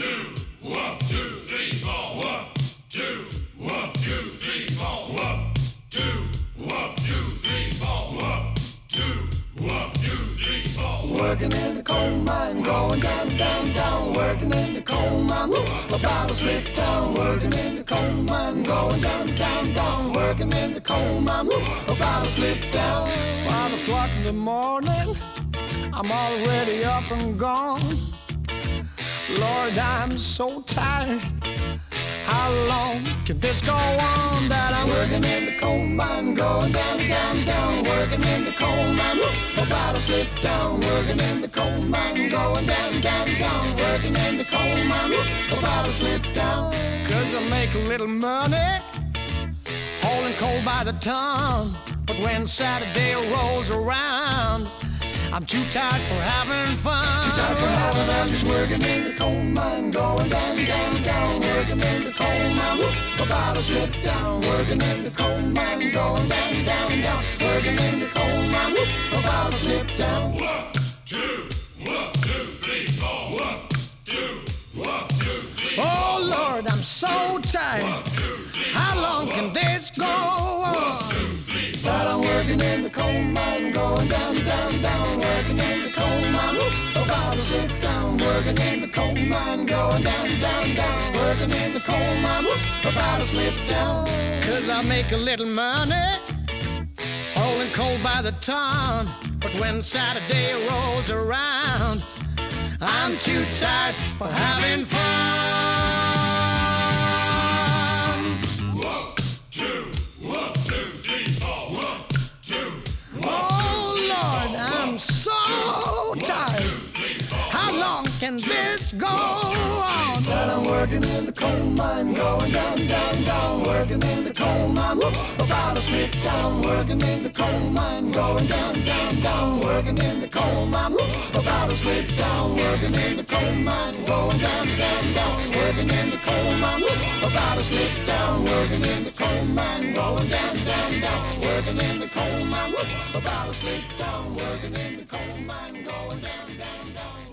two, one, two, three, four, one, two, one, two, three, four, one, two, one, two, three, four, one, two, one, two, three, four. Working in the coal mine, going down, down, down. Working in the coal mine, about to slip down. Working in the coal mine, going down, down, down. Working in the coal mine, about to slip down. Five o'clock in the morning, I'm already up and gone. Lord, I'm so tired. How long can this go on? That I'm working in the coal mine, going down, down, down. Working in the coal mine, about to slip down. Working in the coal mine, going down, down, down. Working in the coal mine, about to slip down. Cause I make a little money, hauling coal by the ton. But when Saturday rolls around, I'm too tired for having fun. Too tired for having fun. Just working in the coal mine, going down, down, down. Working in the coal mine, about to slip down. Working in the coal mine, going down, down, down. Working in the coal mine, about to slip down. One, two, one, two, three, four, one, two, one, two, three, Oh Lord, I'm so tired. One, two, three, How long can this go on? But I'm working in the coal mine, Working in the coal mine, going down, down, down. Working in the coal mine, about to slip down. Cause I make a little money, hauling coal by the ton. But when Saturday rolls around, I'm too tired for having can this go on? But I'm working in the coal mine, going down, down, down. Working in the coal mine, about to slip down. Working in the coal mine, going down, down, down. Working in the coal mine, about to slip down. Working in the coal mine, going down, down, down. Working in the coal mine, about to slip down. Working in the coal mine, going down, down, down. Working in the coal mine, about to slip down. Working in the coal mine, going down, down, down.